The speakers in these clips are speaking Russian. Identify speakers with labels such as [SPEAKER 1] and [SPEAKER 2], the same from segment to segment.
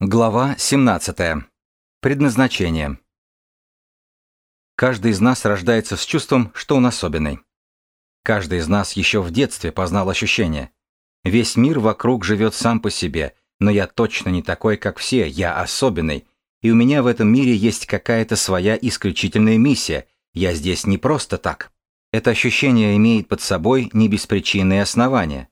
[SPEAKER 1] Глава 17. Предназначение. Каждый из нас рождается с чувством, что он особенный. Каждый из нас еще в детстве познал ощущение. Весь мир вокруг живет сам по себе, но я точно не такой, как все, я особенный, и у меня в этом мире есть какая-то своя исключительная миссия, я здесь не просто так. Это ощущение имеет под собой не беспричинные основания.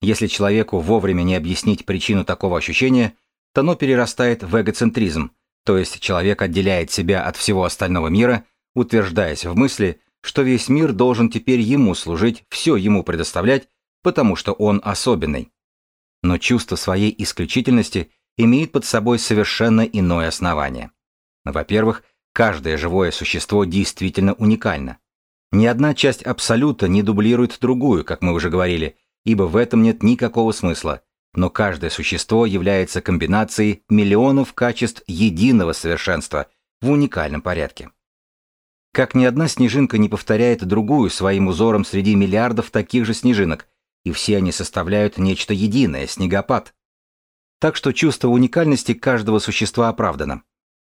[SPEAKER 1] Если человеку вовремя не объяснить причину такого ощущения – то оно перерастает в эгоцентризм, то есть человек отделяет себя от всего остального мира, утверждаясь в мысли, что весь мир должен теперь ему служить, все ему предоставлять, потому что он особенный. Но чувство своей исключительности имеет под собой совершенно иное основание. Во-первых, каждое живое существо действительно уникально. Ни одна часть абсолюта не дублирует другую, как мы уже говорили, ибо в этом нет никакого смысла, но каждое существо является комбинацией миллионов качеств единого совершенства в уникальном порядке. Как ни одна снежинка не повторяет другую своим узором среди миллиардов таких же снежинок, и все они составляют нечто единое, снегопад. Так что чувство уникальности каждого существа оправдано.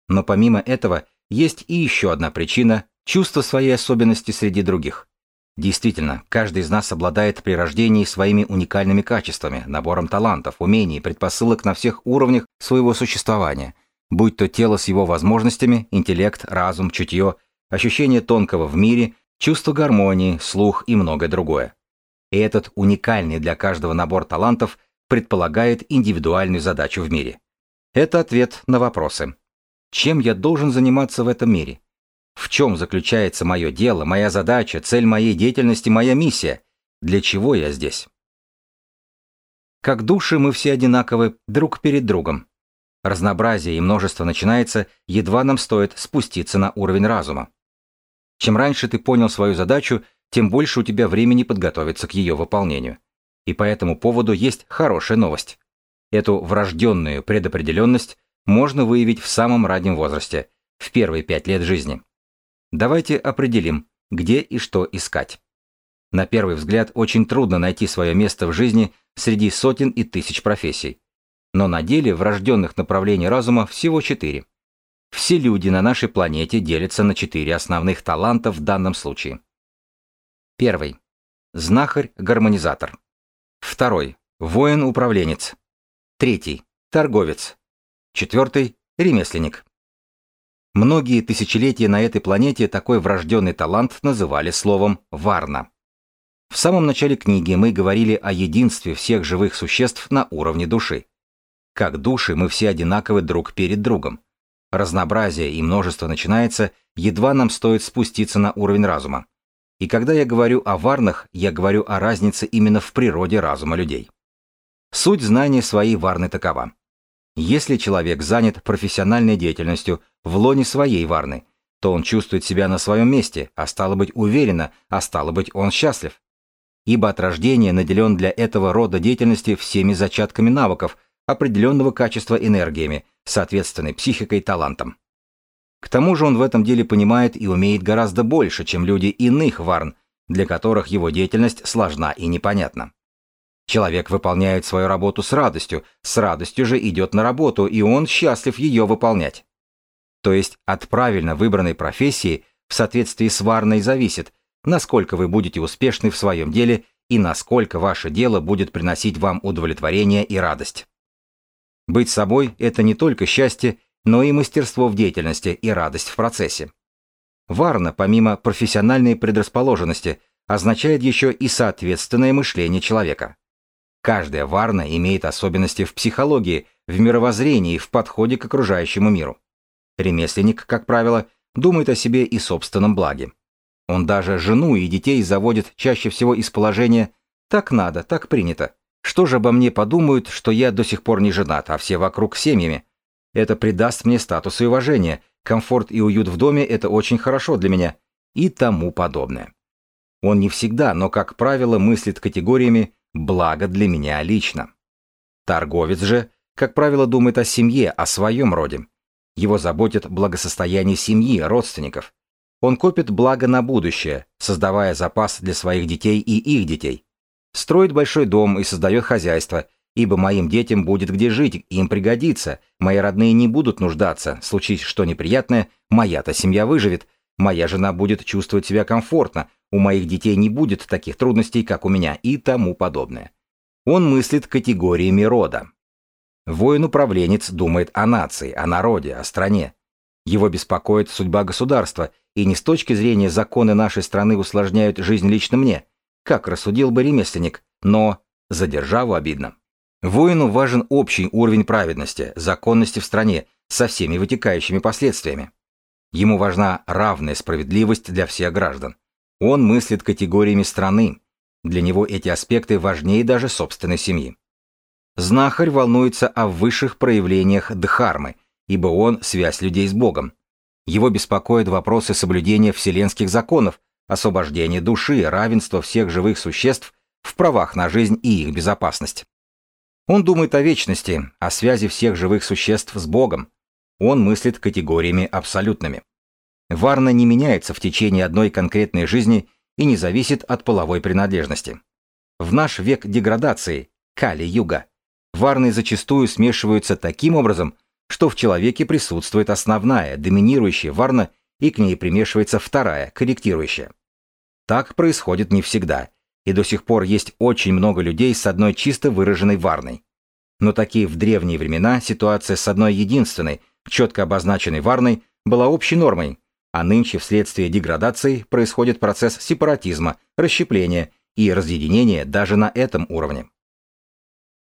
[SPEAKER 1] Но помимо этого, есть и еще одна причина – чувство своей особенности среди других. Действительно, каждый из нас обладает при рождении своими уникальными качествами, набором талантов, умений предпосылок на всех уровнях своего существования, будь то тело с его возможностями, интеллект, разум, чутье, ощущение тонкого в мире, чувство гармонии, слух и многое другое. И этот уникальный для каждого набор талантов предполагает индивидуальную задачу в мире. Это ответ на вопросы. Чем я должен заниматься в этом мире? В чем заключается мое дело, моя задача, цель моей деятельности, моя миссия? Для чего я здесь? Как души мы все одинаковы друг перед другом. Разнообразие и множество начинается, едва нам стоит спуститься на уровень разума. Чем раньше ты понял свою задачу, тем больше у тебя времени подготовиться к ее выполнению. И по этому поводу есть хорошая новость. Эту врожденную предопределенность можно выявить в самом раннем возрасте, в первые пять лет жизни. Давайте определим, где и что искать. На первый взгляд очень трудно найти свое место в жизни среди сотен и тысяч профессий. Но на деле врожденных направлений разума всего четыре. Все люди на нашей планете делятся на четыре основных таланта в данном случае. Первый. Знахарь-гармонизатор. Второй. Воин-управленец. Третий. Торговец. Четвертый. Ремесленник. Многие тысячелетия на этой планете такой врожденный талант называли словом «варна». В самом начале книги мы говорили о единстве всех живых существ на уровне души. Как души мы все одинаковы друг перед другом. Разнообразие и множество начинается, едва нам стоит спуститься на уровень разума. И когда я говорю о варнах, я говорю о разнице именно в природе разума людей. Суть знания своей варны такова. Если человек занят профессиональной деятельностью в лоне своей варны, то он чувствует себя на своем месте, а стало быть уверенно, а стало быть он счастлив. Ибо от рождения наделен для этого рода деятельности всеми зачатками навыков, определенного качества энергиями, соответственной психикой талантом. К тому же он в этом деле понимает и умеет гораздо больше, чем люди иных варн, для которых его деятельность сложна и непонятна. Человек выполняет свою работу с радостью, с радостью же идет на работу, и он счастлив ее выполнять. То есть от правильно выбранной профессии в соответствии с варной зависит, насколько вы будете успешны в своем деле и насколько ваше дело будет приносить вам удовлетворение и радость. Быть собой – это не только счастье, но и мастерство в деятельности и радость в процессе. Варна, помимо профессиональной предрасположенности, означает еще и соответственное мышление человека. Каждая варна имеет особенности в психологии, в мировоззрении, в подходе к окружающему миру. Ремесленник, как правило, думает о себе и собственном благе. Он даже жену и детей заводит чаще всего из положения «так надо, так принято». Что же обо мне подумают, что я до сих пор не женат, а все вокруг семьями? Это придаст мне статус и уважение, комфорт и уют в доме – это очень хорошо для меня и тому подобное. Он не всегда, но, как правило, мыслит категориями благо для меня лично. Торговец же, как правило, думает о семье, о своем роде. Его заботит благосостояние семьи, родственников. Он копит благо на будущее, создавая запас для своих детей и их детей. Строит большой дом и создает хозяйство, ибо моим детям будет где жить, им пригодится, мои родные не будут нуждаться, случись что неприятное, моя-то семья выживет, моя жена будет чувствовать себя комфортно, у моих детей не будет таких трудностей, как у меня, и тому подобное. Он мыслит категориями рода. Воин-управленец думает о нации, о народе, о стране. Его беспокоит судьба государства, и не с точки зрения законы нашей страны усложняют жизнь лично мне, как рассудил бы ремесленник, но за державу обидно. Воину важен общий уровень праведности, законности в стране, со всеми вытекающими последствиями. Ему важна равная справедливость для всех граждан. Он мыслит категориями страны. Для него эти аспекты важнее даже собственной семьи. Знахарь волнуется о высших проявлениях дхармы, ибо он – связь людей с Богом. Его беспокоят вопросы соблюдения вселенских законов, освобождения души, равенства всех живых существ в правах на жизнь и их безопасность. Он думает о вечности, о связи всех живых существ с Богом. Он мыслит категориями абсолютными. Варна не меняется в течение одной конкретной жизни и не зависит от половой принадлежности. В наш век деградации, Кали-юга, варны зачастую смешиваются таким образом, что в человеке присутствует основная, доминирующая варна, и к ней примешивается вторая, корректирующая. Так происходит не всегда, и до сих пор есть очень много людей с одной чисто выраженной варной. Но такие в древние времена ситуация с одной единственной, четко обозначенной варной была общей нормой, а нынче вследствие деградации происходит процесс сепаратизма, расщепления и разъединения даже на этом уровне.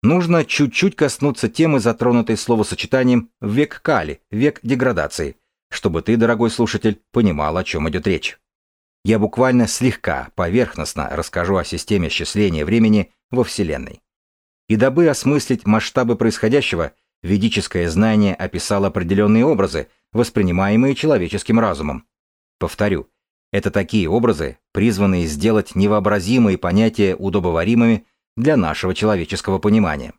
[SPEAKER 1] Нужно чуть-чуть коснуться темы, затронутой словосочетанием «век Кали», «век деградации», чтобы ты, дорогой слушатель, понимал, о чем идет речь. Я буквально слегка, поверхностно расскажу о системе счисления времени во Вселенной. И дабы осмыслить масштабы происходящего, ведическое знание описало определенные образы, воспринимаемые человеческим разумом. Повторю, это такие образы, призванные сделать невообразимые понятия удобоваримыми для нашего человеческого понимания.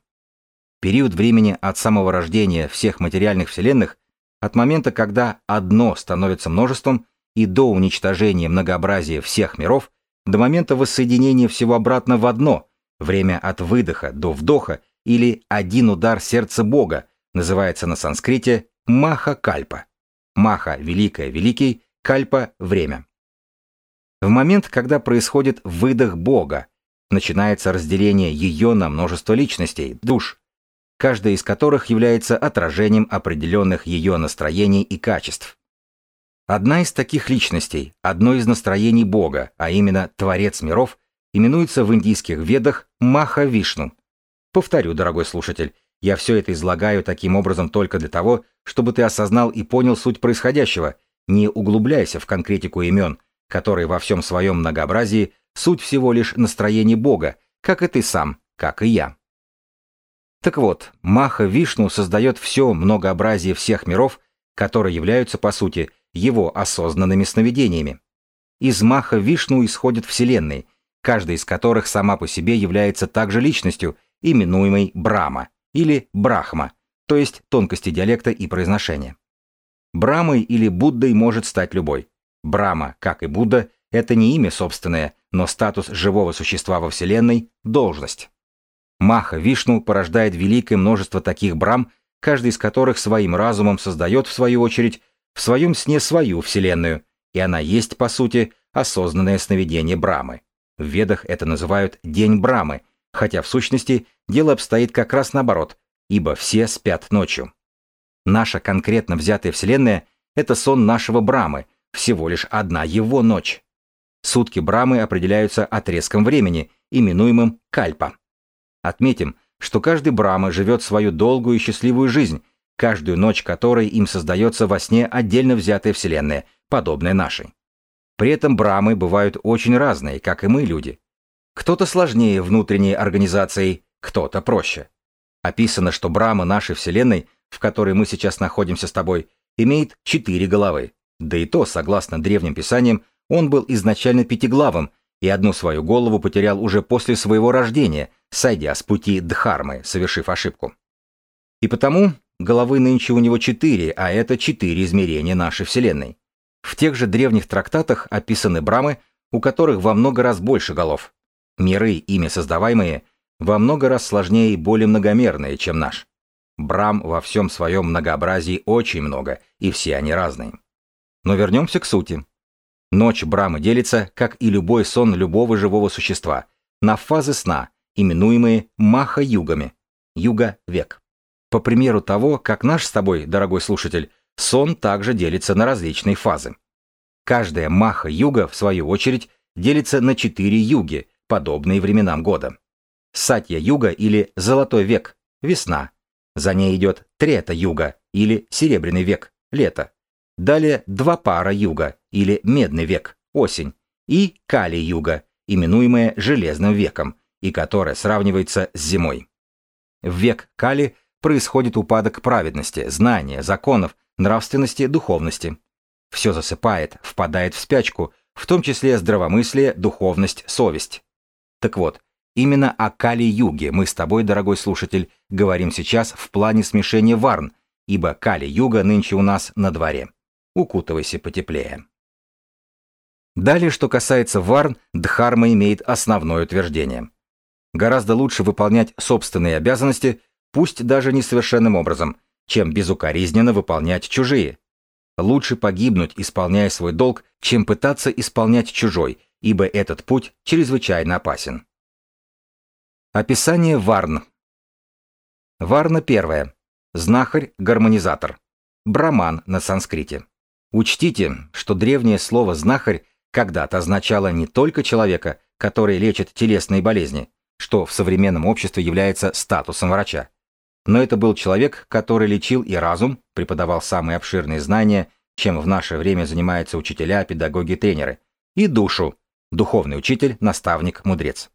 [SPEAKER 1] Период времени от самого рождения всех материальных вселенных, от момента, когда одно становится множеством, и до уничтожения многообразия всех миров, до момента воссоединения всего обратно в одно, время от выдоха до вдоха или один удар сердца Бога, называется на санскрите Маха-кальпа. Маха – великая, великий, кальпа – время. В момент, когда происходит выдох Бога, начинается разделение ее на множество личностей, душ, каждая из которых является отражением определенных ее настроений и качеств. Одна из таких личностей, одно из настроений Бога, а именно Творец миров, именуется в индийских ведах Маха-Вишну. Повторю, дорогой слушатель, я все это излагаю таким образом только для того, чтобы ты осознал и понял суть происходящего, не углубляйся в конкретику имен, которые во всем своем многообразии суть всего лишь настроение Бога, как и ты сам, как и я. Так вот, Маха Вишну создает все многообразие всех миров, которые являются, по сути, его осознанными сновидениями. Из маха Вишну исходят вселенные, каждая из которых сама по себе является также личностью, именуемой Брама или Брахма, то есть тонкости диалекта и произношения. Брамой или Буддой может стать любой. Брама, как и Будда, это не имя собственное, но статус живого существа во Вселенной – должность. Маха Вишну порождает великое множество таких брам, каждый из которых своим разумом создает, в свою очередь, в своем сне свою вселенную, и она есть, по сути, осознанное сновидение Брамы. В Ведах это называют День Брамы, хотя в сущности дело обстоит как раз наоборот, ибо все спят ночью. Наша конкретно взятая вселенная – это сон нашего Брамы, всего лишь одна его ночь. Сутки Брамы определяются отрезком времени, именуемым Кальпа. Отметим, что каждый Брама живет свою долгую и счастливую жизнь, каждую ночь которой им создается во сне отдельно взятая вселенная, подобная нашей. При этом брамы бывают очень разные, как и мы, люди. Кто-то сложнее внутренней организацией, кто-то проще. Описано, что брама нашей вселенной, в которой мы сейчас находимся с тобой, имеет четыре головы. Да и то, согласно древним писаниям, он был изначально пятиглавым и одну свою голову потерял уже после своего рождения, сойдя с пути Дхармы, совершив ошибку. И потому Головы нынче у него четыре, а это четыре измерения нашей Вселенной. В тех же древних трактатах описаны брамы, у которых во много раз больше голов. Миры, ими создаваемые, во много раз сложнее и более многомерные, чем наш. Брам во всем своем многообразии очень много, и все они разные. Но вернемся к сути. Ночь Брамы делится, как и любой сон любого живого существа, на фазы сна, именуемые маха-югами. Юга-век. По примеру того, как наш с тобой, дорогой слушатель, сон также делится на различные фазы. Каждая маха-юга, в свою очередь, делится на четыре юги, подобные временам года. Сатья-юга или Золотой век – весна. За ней идет Трета-юга или Серебряный век – лето. Далее два пара юга или Медный век – осень. И Кали-юга, именуемая Железным веком, и которая сравнивается с зимой. В век Кали происходит упадок праведности, знания, законов, нравственности, духовности. Все засыпает, впадает в спячку, в том числе здравомыслие, духовность, совесть. Так вот, именно о Кали-юге мы с тобой, дорогой слушатель, говорим сейчас в плане смешения варн, ибо Кали-юга нынче у нас на дворе. Укутывайся потеплее. Далее, что касается варн, Дхарма имеет основное утверждение. Гораздо лучше выполнять собственные обязанности, пусть даже несовершенным образом, чем безукоризненно выполнять чужие. Лучше погибнуть, исполняя свой долг, чем пытаться исполнять чужой, ибо этот путь чрезвычайно опасен. Описание Варн. Варна первая. Знахарь-гармонизатор. Браман на санскрите. Учтите, что древнее слово «знахарь» когда-то означало не только человека, который лечит телесные болезни, что в современном обществе является статусом врача. Но это был человек, который лечил и разум, преподавал самые обширные знания, чем в наше время занимаются учителя, педагоги, тренеры, и душу, духовный учитель, наставник, мудрец.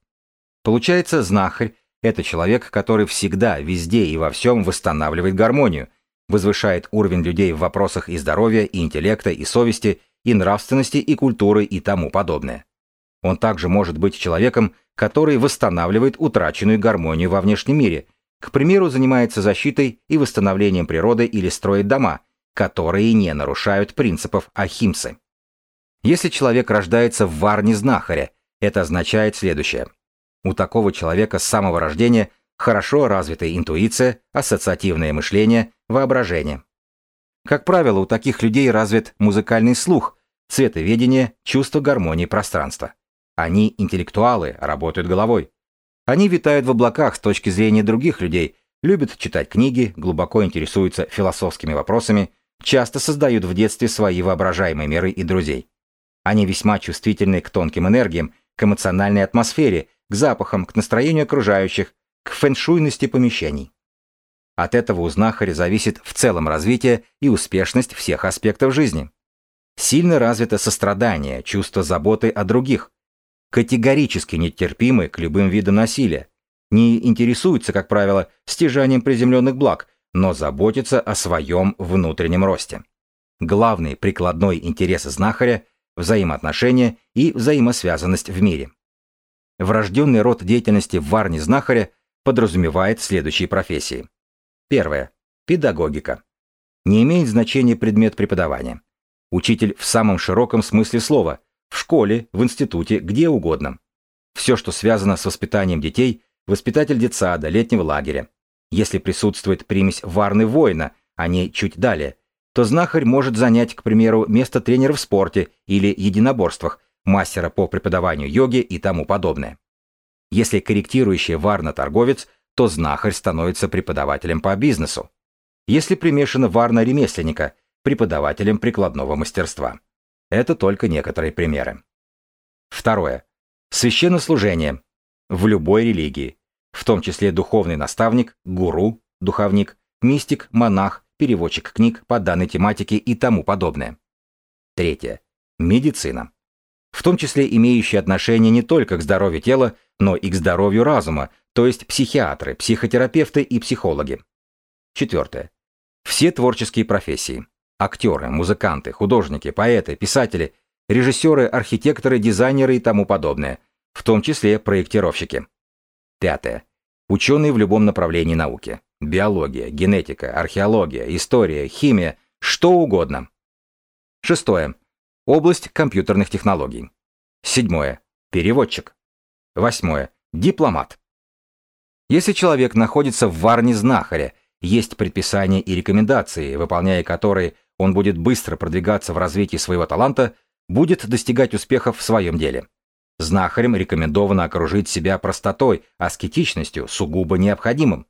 [SPEAKER 1] Получается, знахарь – это человек, который всегда, везде и во всем восстанавливает гармонию, возвышает уровень людей в вопросах и здоровья, и интеллекта, и совести, и нравственности, и культуры, и тому подобное. Он также может быть человеком, который восстанавливает утраченную гармонию во внешнем мире, к примеру, занимается защитой и восстановлением природы или строит дома, которые не нарушают принципов Ахимсы. Если человек рождается в варне знахаря, это означает следующее. У такого человека с самого рождения хорошо развитая интуиция, ассоциативное мышление, воображение. Как правило, у таких людей развит музыкальный слух, цветоведение, чувство гармонии пространства. Они интеллектуалы, работают головой. Они витают в облаках с точки зрения других людей, любят читать книги, глубоко интересуются философскими вопросами, часто создают в детстве свои воображаемые миры и друзей. Они весьма чувствительны к тонким энергиям, к эмоциональной атмосфере, к запахам, к настроению окружающих, к фэншуйности помещений. От этого у знахаря зависит в целом развитие и успешность всех аспектов жизни. Сильно развито сострадание, чувство заботы о других, категорически нетерпимы к любым видам насилия, не интересуются, как правило, стяжанием приземленных благ, но заботятся о своем внутреннем росте. Главный прикладной интерес знахаря – взаимоотношения и взаимосвязанность в мире. Врожденный род деятельности в варне знахаря подразумевает следующие профессии. Первое. Педагогика. Не имеет значения предмет преподавания. Учитель в самом широком смысле слова, в школе, в институте, где угодно. Все, что связано с воспитанием детей, воспитатель детсада, летнего лагеря. Если присутствует примесь варны воина, а не чуть далее, то знахарь может занять, к примеру, место тренера в спорте или единоборствах, мастера по преподаванию йоги и тому подобное. Если корректирующий варна торговец, то знахарь становится преподавателем по бизнесу. Если примешана варна ремесленника, преподавателем прикладного мастерства. Это только некоторые примеры. Второе. Священнослужение. В любой религии. В том числе духовный наставник, гуру, духовник, мистик, монах, переводчик книг по данной тематике и тому подобное. Третье. Медицина. В том числе имеющие отношение не только к здоровью тела, но и к здоровью разума, то есть психиатры, психотерапевты и психологи. Четвертое. Все творческие профессии. Актеры, музыканты, художники, поэты, писатели, режиссеры, архитекторы, дизайнеры и тому подобное, в том числе проектировщики. Пятое. Ученые в любом направлении науки. Биология, генетика, археология, история, химия, что угодно. Шестое. Область компьютерных технологий. Седьмое. Переводчик. Восьмое. Дипломат. Если человек находится в варне знахаря, есть предписания и рекомендации, выполняя которые он будет быстро продвигаться в развитии своего таланта, будет достигать успехов в своем деле. Знахарям рекомендовано окружить себя простотой, аскетичностью, сугубо необходимым.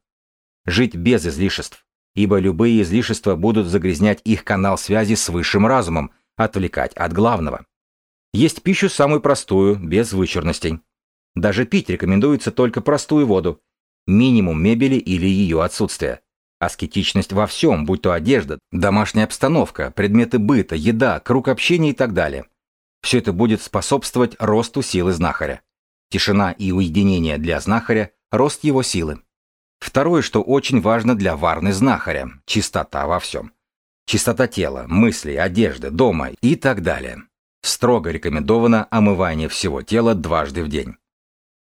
[SPEAKER 1] Жить без излишеств, ибо любые излишества будут загрязнять их канал связи с высшим разумом, отвлекать от главного. Есть пищу самую простую, без вычурностей. Даже пить рекомендуется только простую воду, минимум мебели или ее отсутствие. Аскетичность во всем, будь то одежда, домашняя обстановка, предметы быта, еда, круг общения и так далее. Все это будет способствовать росту силы знахаря. Тишина и уединение для знахаря – рост его силы. Второе, что очень важно для варны знахаря – чистота во всем. Чистота тела, мыслей, одежды, дома и так далее. Строго рекомендовано омывание всего тела дважды в день.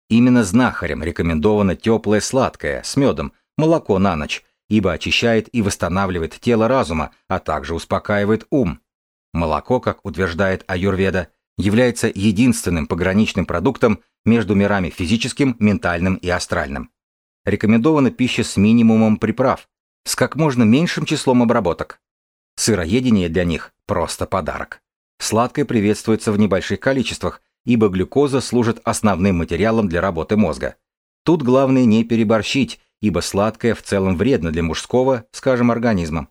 [SPEAKER 1] Именно знахарям рекомендовано теплое сладкое, с медом, молоко на ночь, ибо очищает и восстанавливает тело разума, а также успокаивает ум. Молоко, как утверждает Аюрведа, является единственным пограничным продуктом между мирами физическим, ментальным и астральным. Рекомендована пища с минимумом приправ, с как можно меньшим числом обработок. Сыроедение для них – просто подарок. Сладкое приветствуется в небольших количествах, ибо глюкоза служит основным материалом для работы мозга. Тут главное не переборщить, ибо сладкое в целом вредно для мужского, скажем, организма.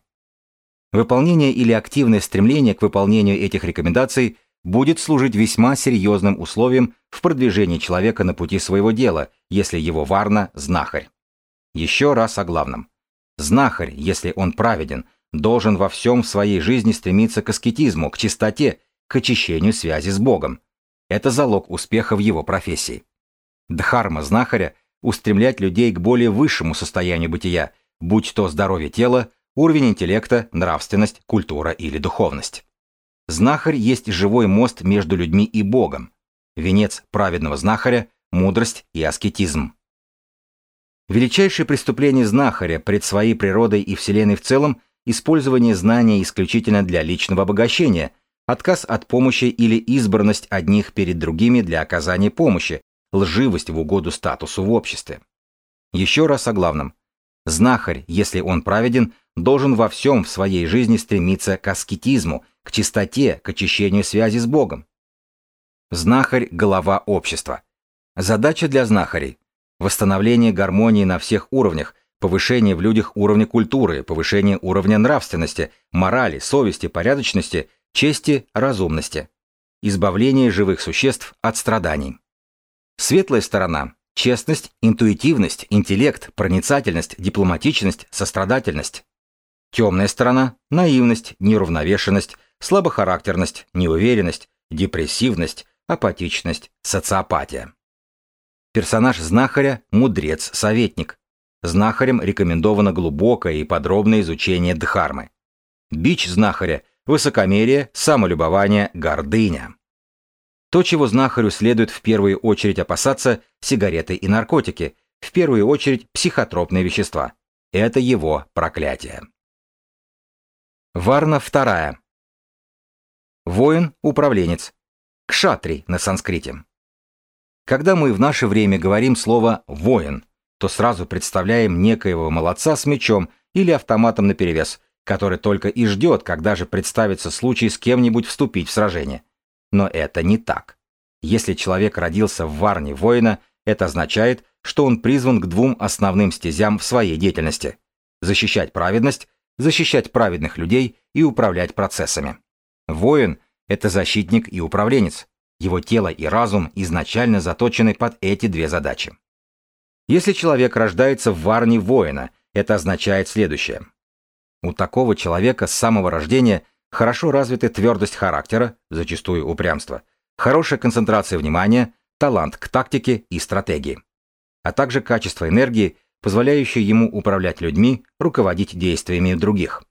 [SPEAKER 1] Выполнение или активное стремление к выполнению этих рекомендаций будет служить весьма серьезным условием в продвижении человека на пути своего дела, если его варна – знахарь. Еще раз о главном. Знахарь, если он праведен, должен во всем в своей жизни стремиться к аскетизму, к чистоте, к очищению связи с Богом. Это залог успеха в его профессии. Дхарма знахаря – устремлять людей к более высшему состоянию бытия, будь то здоровье тела, уровень интеллекта, нравственность, культура или духовность. Знахарь есть живой мост между людьми и Богом. Венец праведного знахаря – мудрость и аскетизм. Величайшее преступление знахаря пред своей природой и Вселенной в целом – использование знания исключительно для личного обогащения, отказ от помощи или избранность одних перед другими для оказания помощи, лживость в угоду статусу в обществе. Еще раз о главном. Знахарь, если он праведен, должен во всем в своей жизни стремиться к аскетизму, к чистоте, к очищению связи с Богом. Знахарь – голова общества. Задача для знахарей – восстановление гармонии на всех уровнях, повышение в людях уровня культуры, повышение уровня нравственности, морали, совести, порядочности, чести, разумности, избавление живых существ от страданий. Светлая сторона – честность, интуитивность, интеллект, проницательность, дипломатичность, сострадательность. Темная сторона – наивность, неравновешенность, слабохарактерность, неуверенность, депрессивность, апатичность, социопатия. Персонаж знахаря – мудрец-советник. Знахарям рекомендовано глубокое и подробное изучение дхармы. Бич знахаря – высокомерие, самолюбование, гордыня. То, чего знахарю следует в первую очередь опасаться – сигареты и наркотики, в первую очередь психотропные вещества. Это его проклятие. Варна вторая. Воин, управленец. Кшатри на санскрите. Когда мы в наше время говорим слово «воин», то сразу представляем некоего молодца с мечом или автоматом наперевес, который только и ждет, когда же представится случай с кем-нибудь вступить в сражение. Но это не так. Если человек родился в варне воина, это означает, что он призван к двум основным стезям в своей деятельности – защищать праведность защищать праведных людей и управлять процессами. Воин – это защитник и управленец. Его тело и разум изначально заточены под эти две задачи. Если человек рождается в варне воина, это означает следующее. У такого человека с самого рождения хорошо развита твердость характера, зачастую упрямство, хорошая концентрация внимания, талант к тактике и стратегии, а также качество энергии – позволяющая ему управлять людьми, руководить действиями других.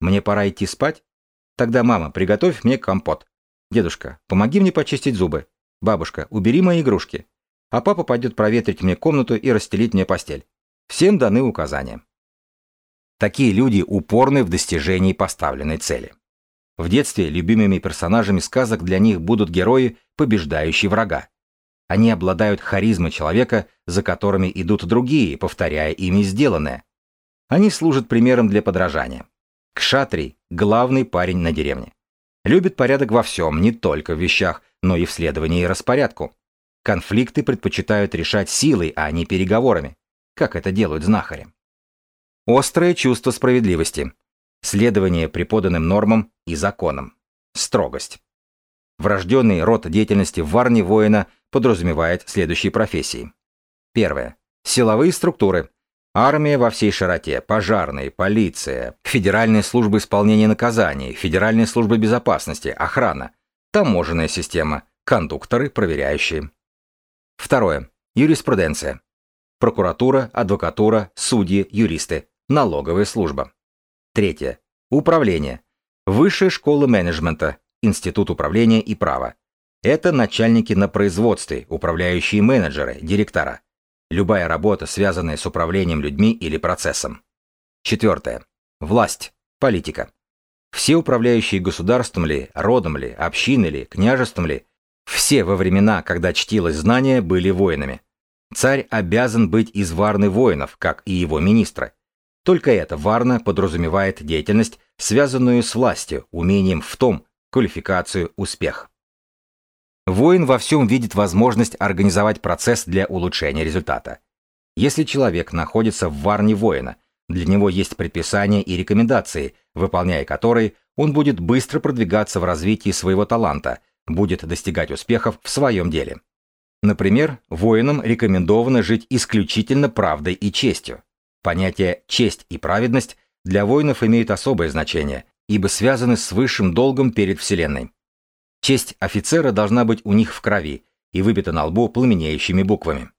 [SPEAKER 1] Мне пора идти спать? Тогда, мама, приготовь мне компот. Дедушка, помоги мне почистить зубы. Бабушка, убери мои игрушки. А папа пойдет проветрить мне комнату и расстелить мне постель. Всем даны указания. Такие люди упорны в достижении поставленной цели. В детстве любимыми персонажами сказок для них будут герои, побеждающие врага. они обладают харизмой человека, за которыми идут другие, повторяя ими сделанное. Они служат примером для подражания. Кшатри – главный парень на деревне. Любит порядок во всем, не только в вещах, но и в следовании распорядку. Конфликты предпочитают решать силой, а не переговорами, как это делают знахари. Острое чувство справедливости. Следование преподанным нормам и законам. Строгость. Врожденный род деятельности в Варне воина подразумевает следующие профессии. Первое. Силовые структуры. Армия во всей широте, пожарные, полиция, Федеральная служба исполнения наказаний, Федеральная служба безопасности, охрана, таможенная система, кондукторы, проверяющие. Второе. Юриспруденция. Прокуратура, адвокатура, судьи, юристы, налоговая служба. Третье. Управление. Высшая школа менеджмента, Институт управления и права. Это начальники на производстве, управляющие менеджеры, директора. Любая работа, связанная с управлением людьми или процессом. Четвертое. Власть. Политика. Все управляющие государством ли, родом ли, общиной ли, княжеством ли, все во времена, когда чтилось знание, были воинами. Царь обязан быть из варны воинов, как и его министры. Только эта варна подразумевает деятельность, связанную с властью, умением в том, квалификацию, успех. Воин во всем видит возможность организовать процесс для улучшения результата. Если человек находится в варне воина, для него есть предписания и рекомендации, выполняя которые он будет быстро продвигаться в развитии своего таланта, будет достигать успехов в своем деле. Например, воинам рекомендовано жить исключительно правдой и честью. Понятия «честь» и «праведность» для воинов имеют особое значение, ибо связаны с высшим долгом перед Вселенной. Честь офицера должна быть у них в крови и выбита на лбу пламенеющими буквами.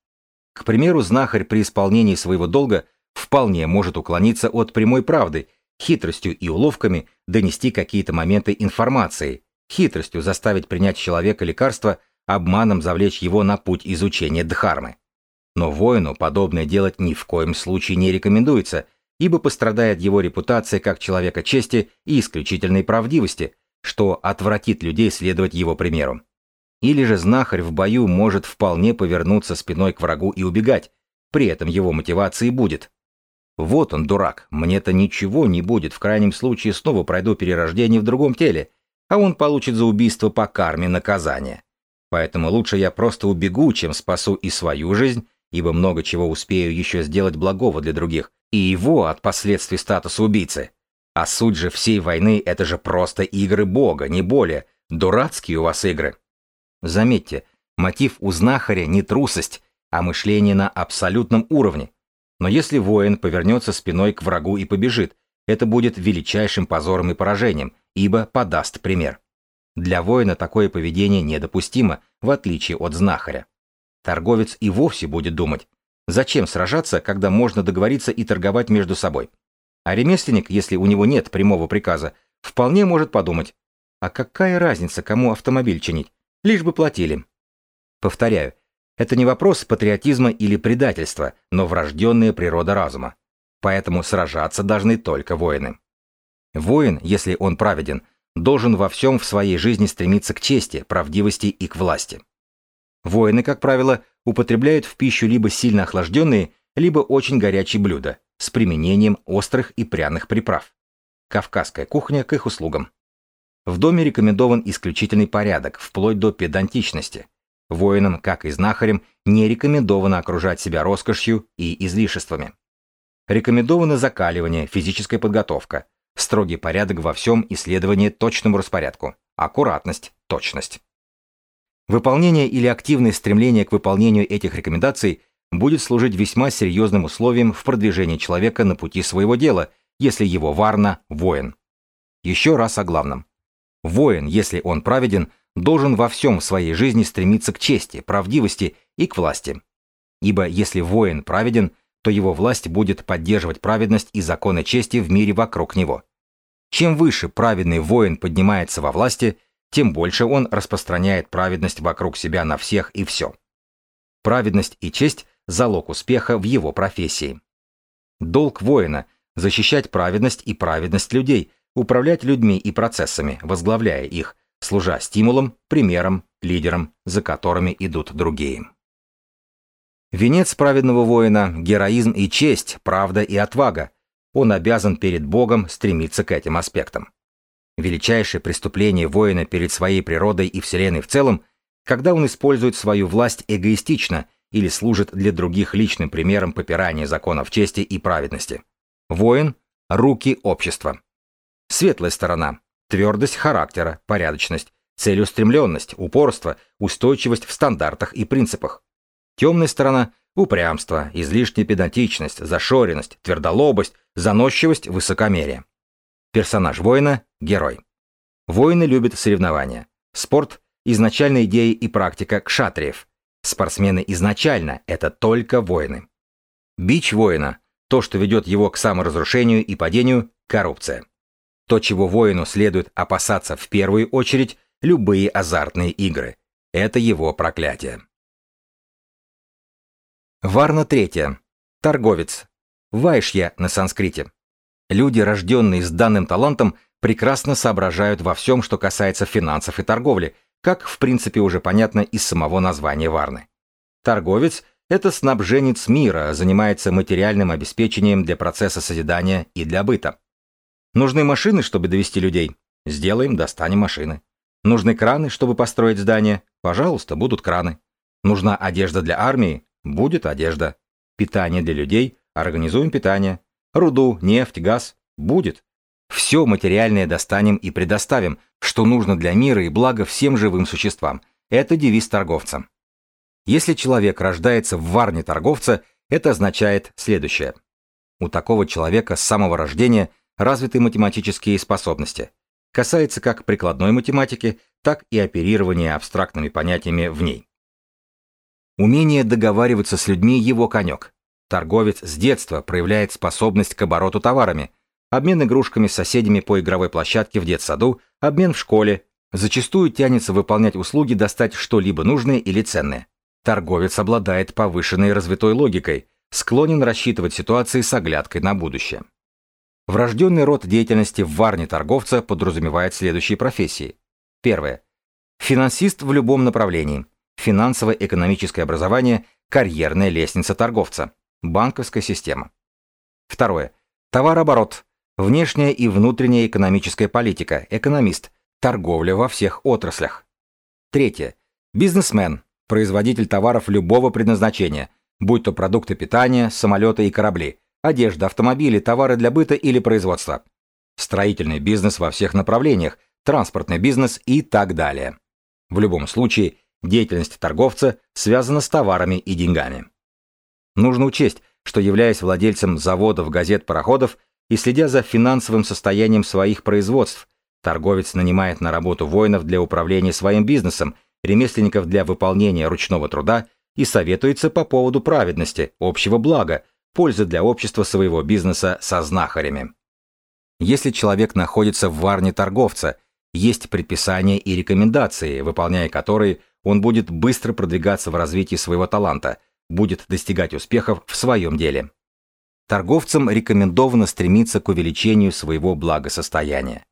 [SPEAKER 1] К примеру, знахарь при исполнении своего долга вполне может уклониться от прямой правды, хитростью и уловками донести какие-то моменты информации, хитростью заставить принять человека лекарство, обманом завлечь его на путь изучения дхармы. Но воину подобное делать ни в коем случае не рекомендуется, ибо пострадает его репутация как человека чести и исключительной правдивости, что отвратит людей следовать его примеру. Или же знахарь в бою может вполне повернуться спиной к врагу и убегать, при этом его мотивацией будет. Вот он, дурак, мне-то ничего не будет, в крайнем случае снова пройду перерождение в другом теле, а он получит за убийство по карме наказание. Поэтому лучше я просто убегу, чем спасу и свою жизнь, ибо много чего успею еще сделать благого для других, и его от последствий статуса убийцы. А суть же всей войны — это же просто игры Бога, не более. Дурацкие у вас игры. Заметьте, мотив у знахаря не трусость, а мышление на абсолютном уровне. Но если воин повернется спиной к врагу и побежит, это будет величайшим позором и поражением, ибо подаст пример. Для воина такое поведение недопустимо, в отличие от знахаря. Торговец и вовсе будет думать, зачем сражаться, когда можно договориться и торговать между собой. А ремесленник, если у него нет прямого приказа, вполне может подумать, а какая разница, кому автомобиль чинить, лишь бы платили. Повторяю, это не вопрос патриотизма или предательства, но врожденная природа разума. Поэтому сражаться должны только воины. Воин, если он праведен, должен во всем в своей жизни стремиться к чести, правдивости и к власти. Воины, как правило, употребляют в пищу либо сильно охлажденные, либо очень горячие блюда с применением острых и пряных приправ. Кавказская кухня к их услугам. В доме рекомендован исключительный порядок, вплоть до педантичности. Воинам, как и знахарям, не рекомендовано окружать себя роскошью и излишествами. Рекомендовано закаливание, физическая подготовка, строгий порядок во всем и следование точному распорядку, аккуратность, точность. Выполнение или активное стремление к выполнению этих рекомендаций будет служить весьма серьезным условием в продвижении человека на пути своего дела, если его варна – воин. Еще раз о главном. Воин, если он праведен, должен во всем в своей жизни стремиться к чести, правдивости и к власти. Ибо если воин праведен, то его власть будет поддерживать праведность и законы чести в мире вокруг него. Чем выше праведный воин поднимается во власти, тем больше он распространяет праведность вокруг себя на всех и все. Праведность и честь – залог успеха в его профессии. Долг воина – защищать праведность и праведность людей, управлять людьми и процессами, возглавляя их, служа стимулом, примером, лидером, за которыми идут другие. Венец праведного воина – героизм и честь, правда и отвага. Он обязан перед Богом стремиться к этим аспектам. Величайшее преступление воина перед своей природой и Вселенной в целом, когда он использует свою власть эгоистично или служит для других личным примером попирания законов чести и праведности. Воин – руки общества. Светлая сторона – твердость характера, порядочность, целеустремленность, упорство, устойчивость в стандартах и принципах. Темная сторона – упрямство, излишняя педантичность, зашоренность, твердолобость, заносчивость, высокомерие. Персонаж воина – герой. Воины любят соревнования. Спорт – изначальная идея и практика кшатриев. Спортсмены изначально – это только воины. Бич воина – то, что ведет его к саморазрушению и падению – коррупция. То, чего воину следует опасаться в первую очередь – любые азартные игры. Это его проклятие. Варна третья. Торговец. Вайшья на санскрите. Люди, рожденные с данным талантом, прекрасно соображают во всем, что касается финансов и торговли, как в принципе уже понятно из самого названия Варны. Торговец – это снабженец мира, занимается материальным обеспечением для процесса созидания и для быта. Нужны машины, чтобы довести людей? Сделаем, достанем машины. Нужны краны, чтобы построить здание? Пожалуйста, будут краны. Нужна одежда для армии? Будет одежда. Питание для людей? Организуем питание. Руду, нефть, газ. Будет. Все материальное достанем и предоставим, что нужно для мира и блага всем живым существам. Это девиз торговца. Если человек рождается в варне торговца, это означает следующее. У такого человека с самого рождения развиты математические способности. Касается как прикладной математики, так и оперирования абстрактными понятиями в ней. Умение договариваться с людьми – его конек. Торговец с детства проявляет способность к обороту товарами, обмен игрушками с соседями по игровой площадке в детсаду, обмен в школе, зачастую тянется выполнять услуги, достать что-либо нужное или ценное. Торговец обладает повышенной развитой логикой, склонен рассчитывать ситуации с оглядкой на будущее. Врожденный род деятельности в варне торговца подразумевает следующие профессии. Первое. Финансист в любом направлении. Финансово-экономическое образование – карьерная лестница торговца. Банковская система. Второе. Товарооборот. Внешняя и внутренняя экономическая политика. Экономист. Торговля во всех отраслях. Третье. Бизнесмен. Производитель товаров любого предназначения, будь то продукты питания, самолеты и корабли, одежда, автомобили, товары для быта или производства. Строительный бизнес во всех направлениях, транспортный бизнес и так далее. В любом случае, деятельность торговца связана с товарами и деньгами. Нужно учесть, что являясь владельцем заводов, газет, пароходов и следя за финансовым состоянием своих производств, торговец нанимает на работу воинов для управления своим бизнесом, ремесленников для выполнения ручного труда и советуется по поводу праведности, общего блага, пользы для общества своего бизнеса со знахарями. Если человек находится в варне торговца, есть предписания и рекомендации, выполняя которые он будет быстро продвигаться в развитии своего таланта – будет достигать успехов в своем деле. Торговцам рекомендовано стремиться к увеличению своего благосостояния.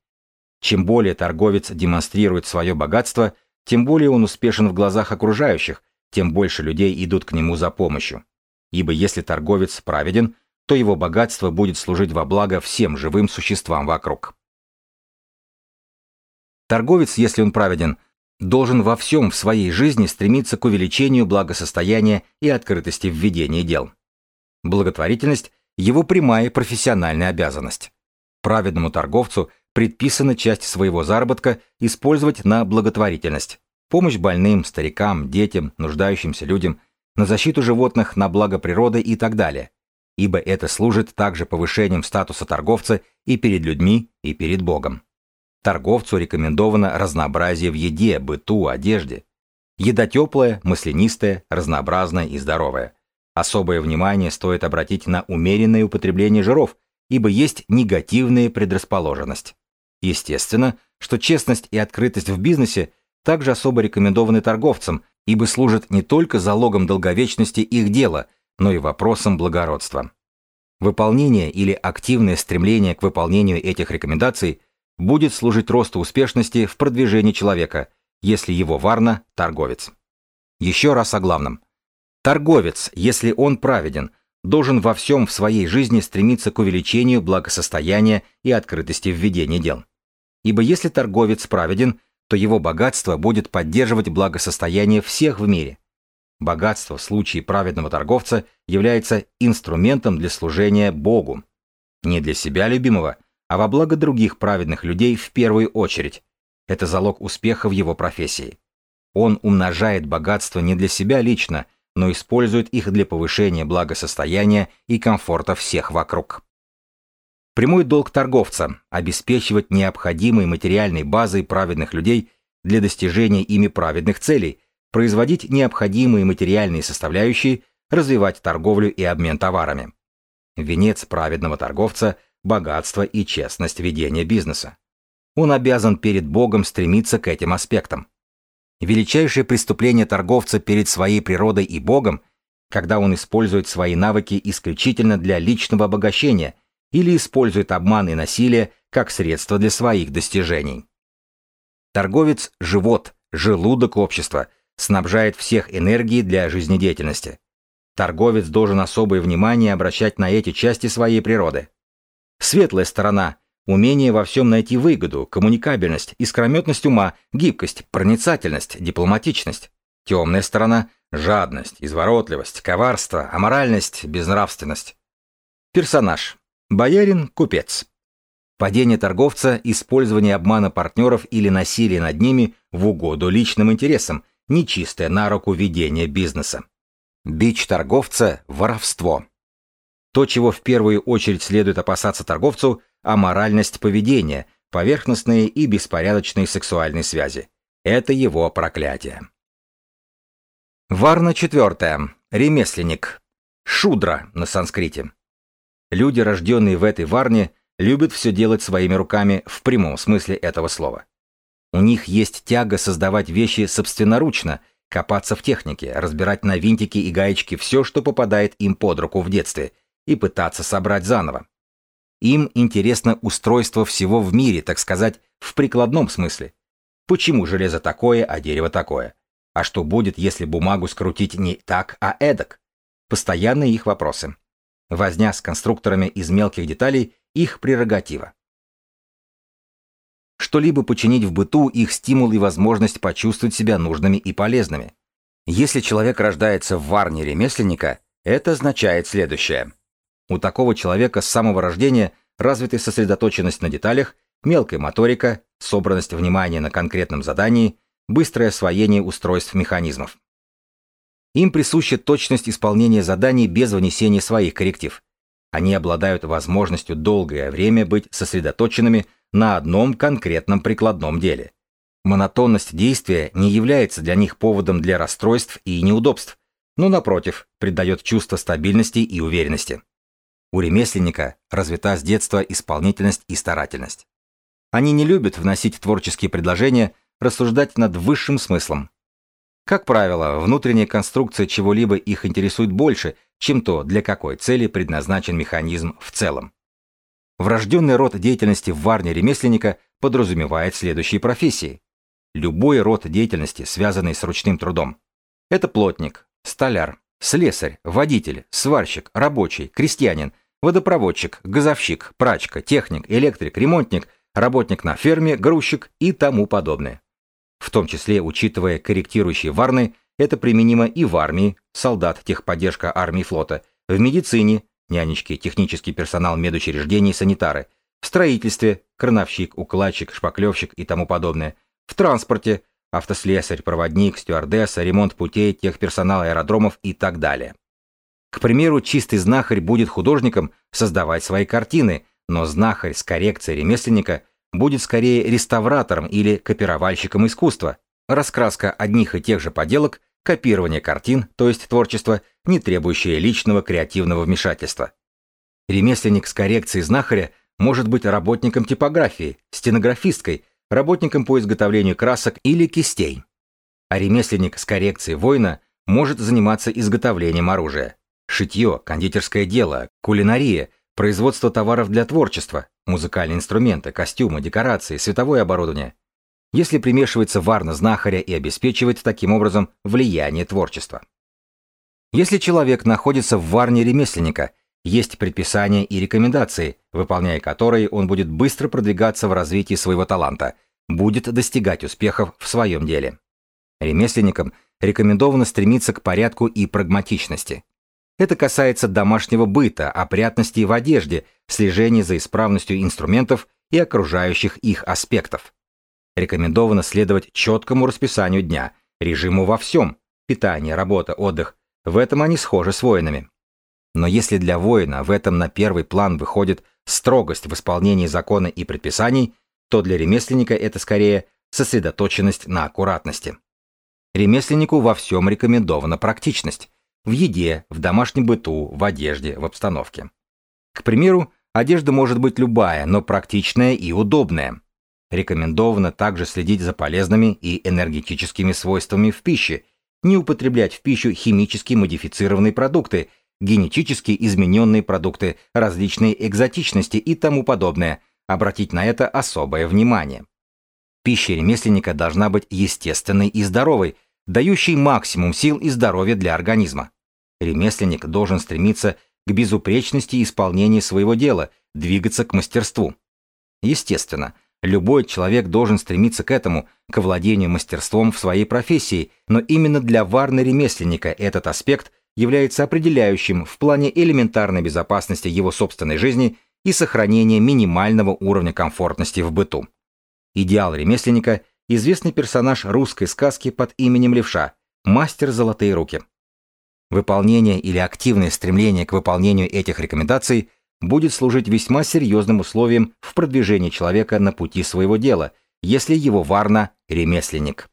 [SPEAKER 1] Чем более торговец демонстрирует свое богатство, тем более он успешен в глазах окружающих, тем больше людей идут к нему за помощью. Ибо если торговец праведен, то его богатство будет служить во благо всем живым существам вокруг. Торговец, если он праведен, должен во всем в своей жизни стремиться к увеличению благосостояния и открытости в ведении дел. Благотворительность – его прямая профессиональная обязанность. Праведному торговцу предписана часть своего заработка использовать на благотворительность, помощь больным, старикам, детям, нуждающимся людям, на защиту животных, на благо природы и так далее, ибо это служит также повышением статуса торговца и перед людьми, и перед Богом. Торговцу рекомендовано разнообразие в еде, быту, одежде. Еда теплая, маслянистая, разнообразная и здоровая. Особое внимание стоит обратить на умеренное употребление жиров, ибо есть негативная предрасположенность. Естественно, что честность и открытость в бизнесе также особо рекомендованы торговцам, ибо служат не только залогом долговечности их дела, но и вопросом благородства. Выполнение или активное стремление к выполнению этих рекомендаций – будет служить росту успешности в продвижении человека, если его варна – торговец. Еще раз о главном. Торговец, если он праведен, должен во всем в своей жизни стремиться к увеличению благосостояния и открытости в ведении дел. Ибо если торговец праведен, то его богатство будет поддерживать благосостояние всех в мире. Богатство в случае праведного торговца является инструментом для служения Богу. Не для себя любимого, а во благо других праведных людей в первую очередь. Это залог успеха в его профессии. Он умножает богатство не для себя лично, но использует их для повышения благосостояния и комфорта всех вокруг. Прямой долг торговца – обеспечивать необходимой материальной базой праведных людей для достижения ими праведных целей, производить необходимые материальные составляющие, развивать торговлю и обмен товарами. Венец праведного торговца – богатство и честность ведения бизнеса. Он обязан перед Богом стремиться к этим аспектам. Величайшее преступление торговца перед своей природой и Богом, когда он использует свои навыки исключительно для личного обогащения или использует обман и насилие как средство для своих достижений. Торговец – живот, желудок общества, снабжает всех энергией для жизнедеятельности. Торговец должен особое внимание обращать на эти части своей природы. Светлая сторона Умение во всем найти выгоду, коммуникабельность, искрометность ума, гибкость, проницательность, дипломатичность. Темная сторона – жадность, изворотливость, коварство, аморальность, безнравственность. Персонаж. Боярин, купец. Падение торговца, использование обмана партнеров или насилие над ними в угоду личным интересам, нечистое на руку ведение бизнеса. Бич торговца – воровство. То, чего в первую очередь следует опасаться торговцу – аморальность поведения, поверхностные и беспорядочные сексуальные связи. Это его проклятие. Варна четвертая. Ремесленник. Шудра на санскрите. Люди, рожденные в этой варне, любят все делать своими руками в прямом смысле этого слова. У них есть тяга создавать вещи собственноручно, копаться в технике, разбирать на винтики и гаечки все, что попадает им под руку в детстве, и пытаться собрать заново. Им интересно устройство всего в мире, так сказать, в прикладном смысле. Почему железо такое, а дерево такое? А что будет, если бумагу скрутить не так, а эдак? Постоянные их вопросы. Возня с конструкторами из мелких деталей – их прерогатива. Что-либо починить в быту – их стимул и возможность почувствовать себя нужными и полезными. Если человек рождается в варне ремесленника, это означает следующее – у такого человека с самого рождения развита сосредоточенность на деталях, мелкая моторика, собранность внимания на конкретном задании, быстрое освоение устройств механизмов. Им присуща точность исполнения заданий без внесения своих корректив. Они обладают возможностью долгое время быть сосредоточенными на одном конкретном прикладном деле. Монотонность действия не является для них поводом для расстройств и неудобств, но, напротив, придает чувство стабильности и уверенности. У ремесленника развита с детства исполнительность и старательность. Они не любят вносить творческие предложения, рассуждать над высшим смыслом. Как правило, внутренняя конструкция чего-либо их интересует больше, чем то, для какой цели предназначен механизм в целом. Врожденный род деятельности в варне ремесленника подразумевает следующие профессии. Любой род деятельности, связанный с ручным трудом. Это плотник, столяр, слесарь, водитель, сварщик, рабочий, крестьянин, водопроводчик, газовщик, прачка, техник, электрик, ремонтник, работник на ферме, грузчик и тому подобное. В том числе, учитывая корректирующие варны, это применимо и в армии, солдат, техподдержка армии флота, в медицине, нянечки, технический персонал медучреждений, санитары, в строительстве, крановщик, укладчик, шпаклевщик и тому подобное, в транспорте, автослесарь, проводник, стюардесса, ремонт путей, техперсонал аэродромов и так далее. К примеру, чистый знахарь будет художником создавать свои картины, но знахарь с коррекцией ремесленника будет скорее реставратором или копировальщиком искусства. Раскраска одних и тех же поделок, копирование картин, то есть творчество, не требующее личного креативного вмешательства. Ремесленник с коррекцией знахаря может быть работником типографии, стенографисткой, работником по изготовлению красок или кистей. А ремесленник с коррекцией воина может заниматься изготовлением оружия. Шитье, кондитерское дело, кулинария, производство товаров для творчества, музыкальные инструменты, костюмы, декорации, световое оборудование, если примешивается варна знахаря и обеспечивает таким образом влияние творчества. Если человек находится в варне ремесленника, есть предписания и рекомендации, выполняя которые он будет быстро продвигаться в развитии своего таланта, будет достигать успехов в своем деле. Ремесленникам рекомендовано стремиться к порядку и прагматичности. Это касается домашнего быта, опрятности в одежде, слежения за исправностью инструментов и окружающих их аспектов. Рекомендовано следовать четкому расписанию дня, режиму во всем – питание, работа, отдых. В этом они схожи с воинами. Но если для воина в этом на первый план выходит строгость в исполнении закона и предписаний, то для ремесленника это скорее сосредоточенность на аккуратности. Ремесленнику во всем рекомендована практичность – в еде, в домашнем быту, в одежде, в обстановке. К примеру, одежда может быть любая, но практичная и удобная. Рекомендовано также следить за полезными и энергетическими свойствами в пище, не употреблять в пищу химически модифицированные продукты, генетически измененные продукты, различные экзотичности и тому подобное, обратить на это особое внимание. Пища ремесленника должна быть естественной и здоровой, дающей максимум сил и здоровья для организма. Ремесленник должен стремиться к безупречности исполнения своего дела, двигаться к мастерству. Естественно, Любой человек должен стремиться к этому, к владению мастерством в своей профессии, но именно для варны-ремесленника этот аспект является определяющим в плане элементарной безопасности его собственной жизни и сохранения минимального уровня комфортности в быту. Идеал ремесленника – известный персонаж русской сказки под именем Левша, мастер золотые руки. Выполнение или активное стремление к выполнению этих рекомендаций – будет служить весьма серьезным условием в продвижении человека на пути своего дела, если его варна – ремесленник.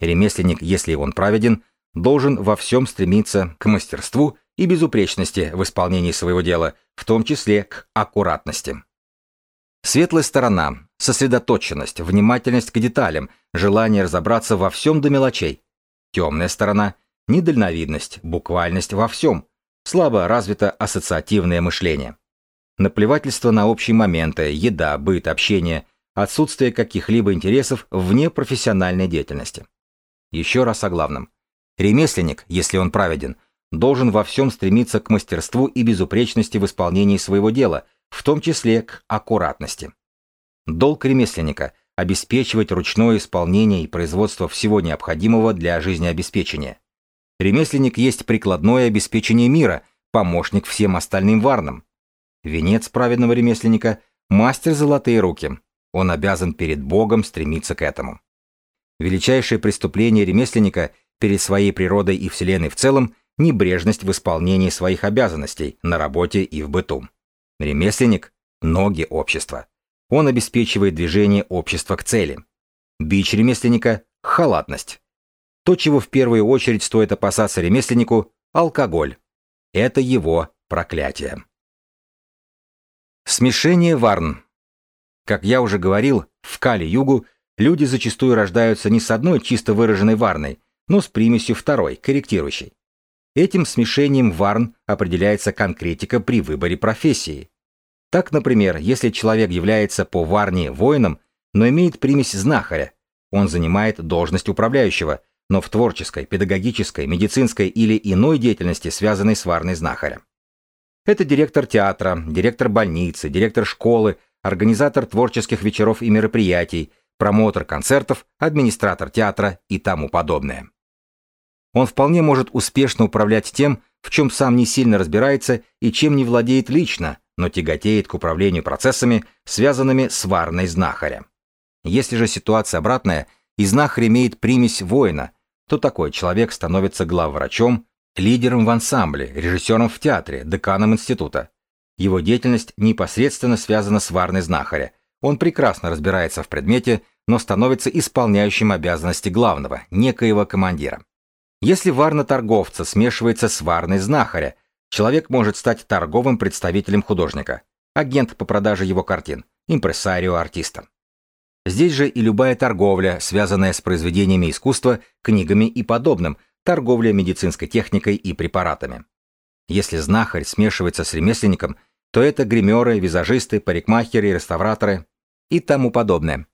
[SPEAKER 1] Ремесленник, если он праведен, должен во всем стремиться к мастерству и безупречности в исполнении своего дела, в том числе к аккуратности. Светлая сторона – сосредоточенность, внимательность к деталям, желание разобраться во всем до мелочей. Темная сторона – недальновидность, буквальность во всем, слабо развито ассоциативное мышление. Наплевательство на общие моменты, еда, быт, общение, отсутствие каких-либо интересов вне профессиональной деятельности. Еще раз о главном. Ремесленник, если он праведен, должен во всем стремиться к мастерству и безупречности в исполнении своего дела, в том числе к аккуратности. Долг ремесленника – обеспечивать ручное исполнение и производство всего необходимого для жизнеобеспечения. Ремесленник есть прикладное обеспечение мира, помощник всем остальным варнам. Венец праведного ремесленника – мастер золотые руки. Он обязан перед Богом стремиться к этому. Величайшее преступление ремесленника перед своей природой и Вселенной в целом – небрежность в исполнении своих обязанностей на работе и в быту. Ремесленник – ноги общества. Он обеспечивает движение общества к цели. Бич ремесленника – халатность. То, чего в первую очередь стоит опасаться ремесленнику – алкоголь. Это его проклятие. Смешение варн. Как я уже говорил, в Кали-Югу люди зачастую рождаются не с одной чисто выраженной варной, но с примесью второй, корректирующей. Этим смешением варн определяется конкретика при выборе профессии. Так, например, если человек является по варне воином, но имеет примесь знахаря, он занимает должность управляющего, но в творческой, педагогической, медицинской или иной деятельности, связанной с варной знахаря. Это директор театра, директор больницы, директор школы, организатор творческих вечеров и мероприятий, промотор концертов, администратор театра и тому подобное. Он вполне может успешно управлять тем, в чем сам не сильно разбирается и чем не владеет лично, но тяготеет к управлению процессами, связанными с варной знахаря. Если же ситуация обратная, и знахарь имеет примесь воина, то такой человек становится главврачом, лидером в ансамбле, режиссером в театре, деканом института. Его деятельность непосредственно связана с варной знахаря. Он прекрасно разбирается в предмете, но становится исполняющим обязанности главного, некоего командира. Если варна торговца смешивается с варной знахаря, человек может стать торговым представителем художника, агент по продаже его картин, импрессарио артиста. Здесь же и любая торговля, связанная с произведениями искусства, книгами и подобным, торговля медицинской техникой и препаратами. Если знахарь смешивается с ремесленником, то это гримеры, визажисты, парикмахеры, реставраторы и тому подобное.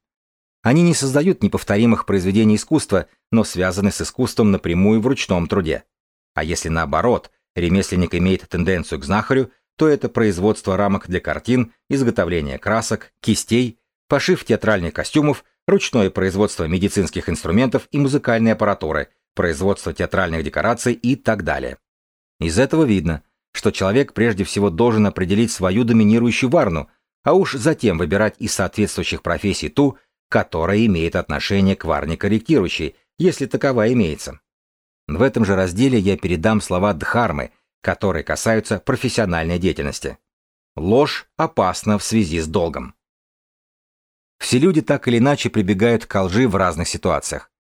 [SPEAKER 1] Они не создают неповторимых произведений искусства, но связаны с искусством напрямую в ручном труде. А если наоборот, ремесленник имеет тенденцию к знахарю, то это производство рамок для картин, изготовление красок, кистей, пошив театральных костюмов, ручное производство медицинских инструментов и музыкальной аппаратуры, производство театральных декораций и так далее. Из этого видно, что человек прежде всего должен определить свою доминирующую варну, а уж затем выбирать из соответствующих профессий ту, которая имеет отношение к варне корректирующей, если такова имеется. В этом же разделе я передам слова Дхармы, которые касаются профессиональной деятельности. Ложь опасна в связи с долгом. Все люди так или иначе прибегают к лжи в разных ситуациях.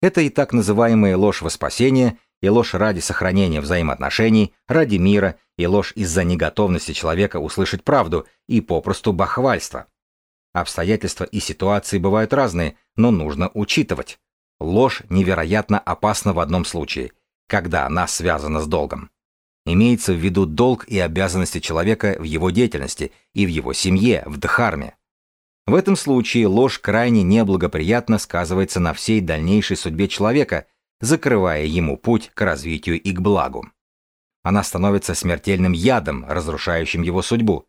[SPEAKER 1] Это и так называемая ложь во спасение, и ложь ради сохранения взаимоотношений, ради мира, и ложь из-за неготовности человека услышать правду, и попросту бахвальство. Обстоятельства и ситуации бывают разные, но нужно учитывать. Ложь невероятно опасна в одном случае, когда она связана с долгом. Имеется в виду долг и обязанности человека в его деятельности и в его семье, в дхарме. В этом случае ложь крайне неблагоприятно сказывается на всей дальнейшей судьбе человека, закрывая ему путь к развитию и к благу. Она становится смертельным ядом, разрушающим его судьбу.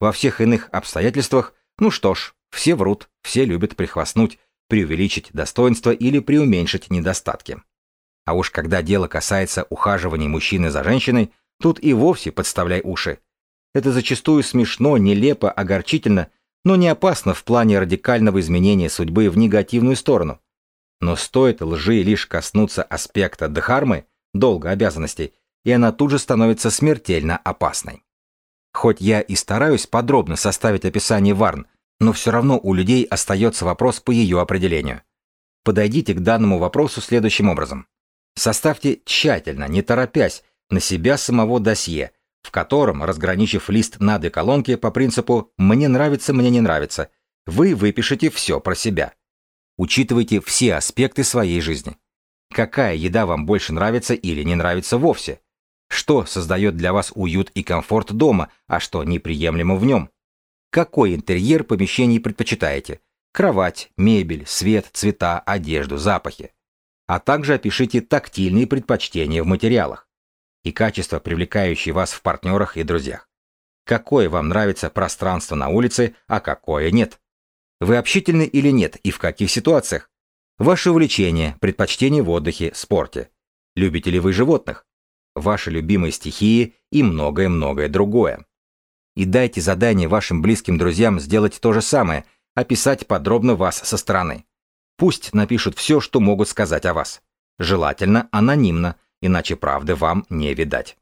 [SPEAKER 1] Во всех иных обстоятельствах, ну что ж, все врут, все любят прихвастнуть, преувеличить достоинства или преуменьшить недостатки. А уж когда дело касается ухаживания мужчины за женщиной, тут и вовсе подставляй уши. Это зачастую смешно, нелепо, огорчительно, но не опасно в плане радикального изменения судьбы в негативную сторону. Но стоит лжи лишь коснуться аспекта дхармы, долга обязанностей, и она тут же становится смертельно опасной. Хоть я и стараюсь подробно составить описание варн, но все равно у людей остается вопрос по ее определению. Подойдите к данному вопросу следующим образом. Составьте тщательно, не торопясь, на себя самого досье, в котором, разграничив лист на две колонки по принципу «мне нравится, мне не нравится», вы выпишете все про себя. Учитывайте все аспекты своей жизни. Какая еда вам больше нравится или не нравится вовсе? Что создает для вас уют и комфорт дома, а что неприемлемо в нем? Какой интерьер помещений предпочитаете? Кровать, мебель, свет, цвета, одежду, запахи. А также опишите тактильные предпочтения в материалах и качества, привлекающие вас в партнерах и друзьях. Какое вам нравится пространство на улице, а какое нет. Вы общительны или нет и в каких ситуациях? Ваши увлечения, предпочтения в отдыхе, спорте. Любите ли вы животных? Ваши любимые стихии и многое-многое другое. И дайте задание вашим близким друзьям сделать то же самое, описать подробно вас со стороны. Пусть напишут все, что могут сказать о вас. Желательно анонимно, иначе правды вам не видать.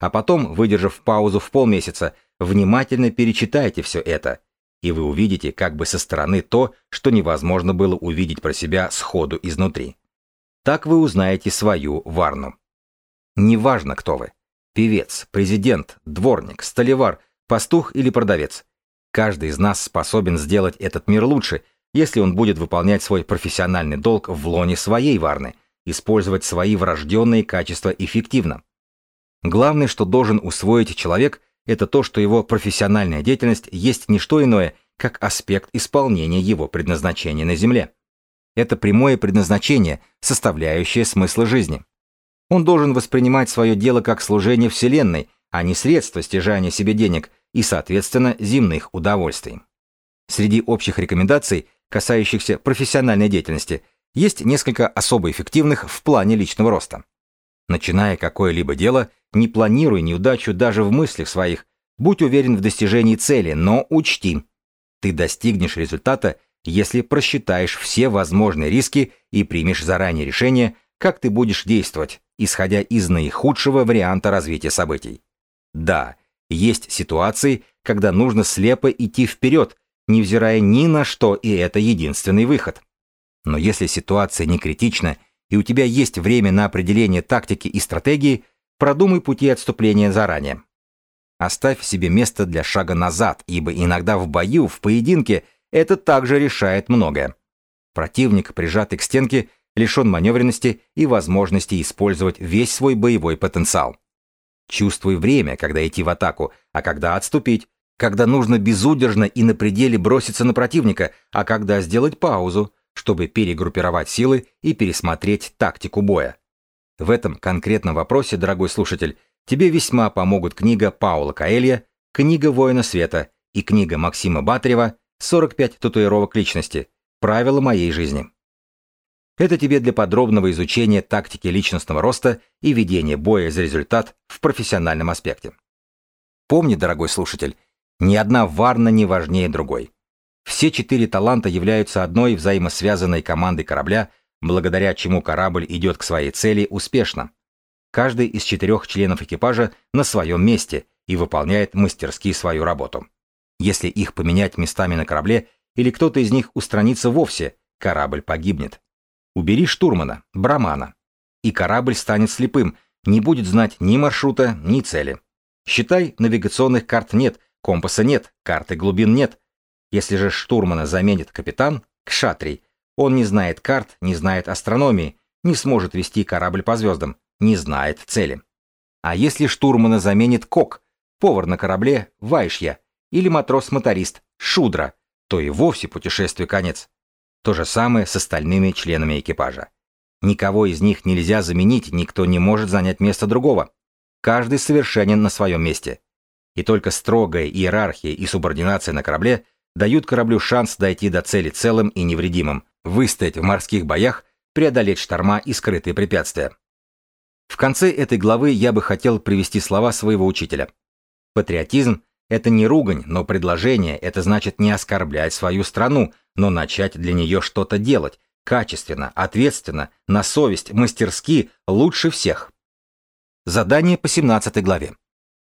[SPEAKER 1] А потом, выдержав паузу в полмесяца, внимательно перечитайте все это, и вы увидите как бы со стороны то, что невозможно было увидеть про себя сходу изнутри. Так вы узнаете свою варну. Неважно, кто вы. Певец, президент, дворник, столевар, пастух или продавец. Каждый из нас способен сделать этот мир лучше, если он будет выполнять свой профессиональный долг в лоне своей варны – использовать свои врожденные качества эффективно. Главное, что должен усвоить человек, это то, что его профессиональная деятельность есть не что иное, как аспект исполнения его предназначения на Земле. Это прямое предназначение, составляющее смысла жизни. Он должен воспринимать свое дело как служение Вселенной, а не средство стяжания себе денег и, соответственно, земных удовольствий. Среди общих рекомендаций, касающихся профессиональной деятельности, есть несколько особо эффективных в плане личного роста. Начиная какое-либо дело, не планируй неудачу даже в мыслях своих, будь уверен в достижении цели, но учти, ты достигнешь результата, если просчитаешь все возможные риски и примешь заранее решение, как ты будешь действовать, исходя из наихудшего варианта развития событий. Да, есть ситуации, когда нужно слепо идти вперед, невзирая ни на что, и это единственный выход. Но если ситуация не критична, и у тебя есть время на определение тактики и стратегии, продумай пути отступления заранее. Оставь себе место для шага назад, ибо иногда в бою, в поединке, это также решает многое. Противник, прижатый к стенке, лишен маневренности и возможности использовать весь свой боевой потенциал. Чувствуй время, когда идти в атаку, а когда отступить, когда нужно безудержно и на пределе броситься на противника, а когда сделать паузу, чтобы перегруппировать силы и пересмотреть тактику боя. В этом конкретном вопросе, дорогой слушатель, тебе весьма помогут книга Паула Каэлья, книга «Воина света» и книга Максима Батарева «45 татуировок личности. Правила моей жизни». Это тебе для подробного изучения тактики личностного роста и ведения боя за результат в профессиональном аспекте. Помни, дорогой слушатель, ни одна варна не важнее другой. Все четыре таланта являются одной взаимосвязанной командой корабля, благодаря чему корабль идет к своей цели успешно. Каждый из четырех членов экипажа на своем месте и выполняет мастерски свою работу. Если их поменять местами на корабле или кто-то из них устранится вовсе, корабль погибнет. Убери штурмана, брамана. И корабль станет слепым, не будет знать ни маршрута, ни цели. Считай, навигационных карт нет, компаса нет, карты глубин нет. Если же штурмана заменит капитан, кшатрий, он не знает карт, не знает астрономии, не сможет вести корабль по звездам, не знает цели. А если штурмана заменит кок, повар на корабле, вайшья, или матрос-моторист, шудра, то и вовсе путешествию конец. То же самое с остальными членами экипажа. Никого из них нельзя заменить, никто не может занять место другого. Каждый совершенен на своем месте. И только строгая иерархия и субординация на корабле дают кораблю шанс дойти до цели целым и невредимым, выстоять в морских боях, преодолеть шторма и скрытые препятствия. В конце этой главы я бы хотел привести слова своего учителя. Патриотизм – это не ругань, но предложение, это значит не оскорблять свою страну, но начать для нее что-то делать, качественно, ответственно, на совесть, мастерски, лучше всех. Задание по 17 главе.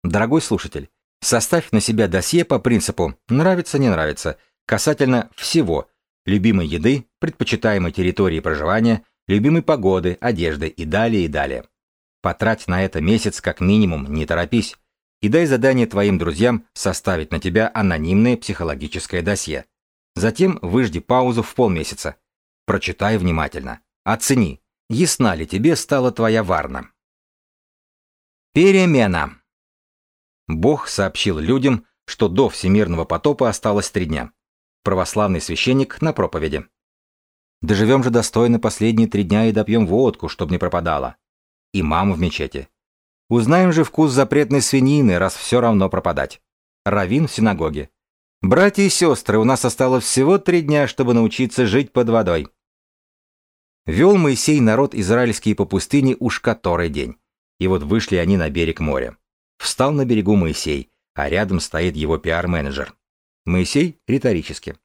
[SPEAKER 1] Дорогой слушатель, составь на себя досье по принципу «нравится-не нравится» касательно всего – любимой еды, предпочитаемой территории проживания, любимой погоды, одежды и далее и далее. Потрать на это месяц как минимум, не торопись, и дай задание твоим друзьям составить на тебя анонимное психологическое досье. Затем выжди паузу в полмесяца. Прочитай внимательно. Оцени, ясна ли тебе стала твоя варна. Перемена. Бог сообщил людям, что до всемирного потопа осталось три дня. Православный священник на проповеди. Доживем же достойно последние три дня и допьем водку, чтобы не пропадало. Имам в мечети. Узнаем же вкус запретной свинины, раз все равно пропадать. Равин в синагоге. Братья и сестры, у нас осталось всего три дня, чтобы научиться жить под водой. Вел Моисей народ израильский по пустыне уж который день. И вот вышли они на берег моря. Встал на берегу Моисей, а рядом стоит его пиар-менеджер. Моисей риторически.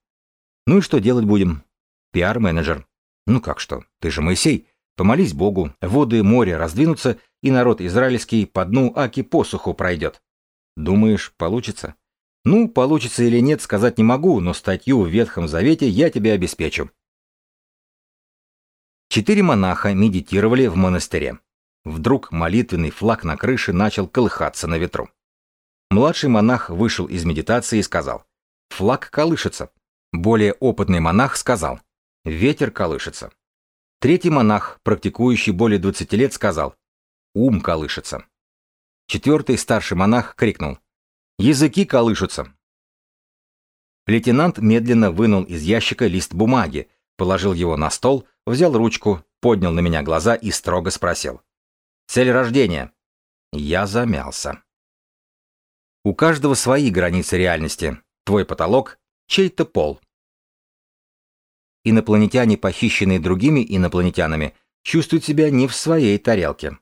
[SPEAKER 1] Ну и что делать будем? Пиар-менеджер. Ну как что, ты же Моисей. Помолись Богу, воды моря раздвинутся, и народ израильский по дну Аки посуху пройдет. Думаешь, получится? Ну, получится или нет, сказать не могу, но статью в Ветхом Завете я тебе обеспечу. Четыре монаха медитировали в монастыре. Вдруг молитвенный флаг на крыше начал колыхаться на ветру. Младший монах вышел из медитации и сказал, «Флаг колышется». Более опытный монах сказал, «Ветер колышется». Третий монах, практикующий более 20 лет, сказал, «Ум колышется». Четвертый старший монах крикнул, Языки колышутся. Лейтенант медленно вынул из ящика лист бумаги, положил его на стол, взял ручку, поднял на меня глаза и строго спросил. «Цель рождения?» Я замялся. У каждого свои границы реальности. Твой потолок — чей-то пол. Инопланетяне, похищенные другими инопланетянами, чувствуют себя не в своей тарелке.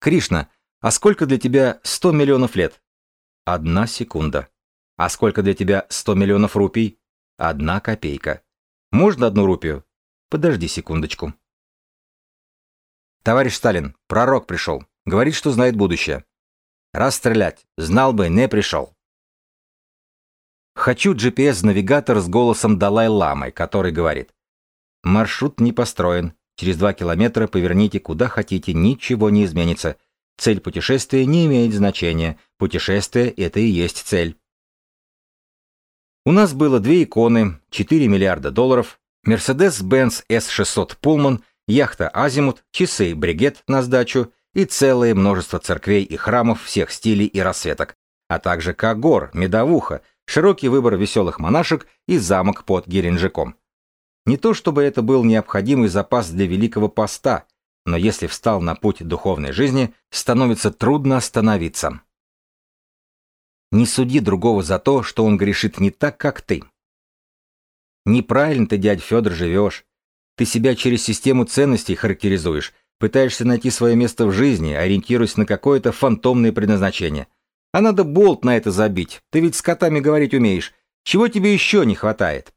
[SPEAKER 1] Кришна, а сколько для тебя 100 миллионов лет? Одна секунда. А сколько для тебя 100 миллионов рупий? Одна копейка. Можно одну рупию? Подожди секундочку. Товарищ Сталин, пророк пришел. Говорит, что знает будущее. Расстрелять. Знал бы, не пришел. Хочу GPS-навигатор с голосом Далай-Ламы, который говорит. Маршрут не построен. Через два километра поверните куда хотите, ничего не изменится. Цель путешествия не имеет значения. Путешествие – это и есть цель. У нас было две иконы, 4 миллиарда долларов, Mercedes-Benz S600 Pullman, яхта Азимут, часы Бригет на сдачу и целое множество церквей и храмов всех стилей и расцветок, а также Кагор, Медовуха, широкий выбор веселых монашек и замок под Геленджиком. Не то чтобы это был необходимый запас для Великого Поста, но если встал на путь духовной жизни, становится трудно остановиться. Не суди другого за то, что он грешит не так, как ты. Неправильно ты, дядь Федор, живешь. Ты себя через систему ценностей характеризуешь, пытаешься найти свое место в жизни, ориентируясь на какое-то фантомное предназначение. А надо болт на это забить. Ты ведь с котами говорить умеешь. Чего тебе еще не хватает?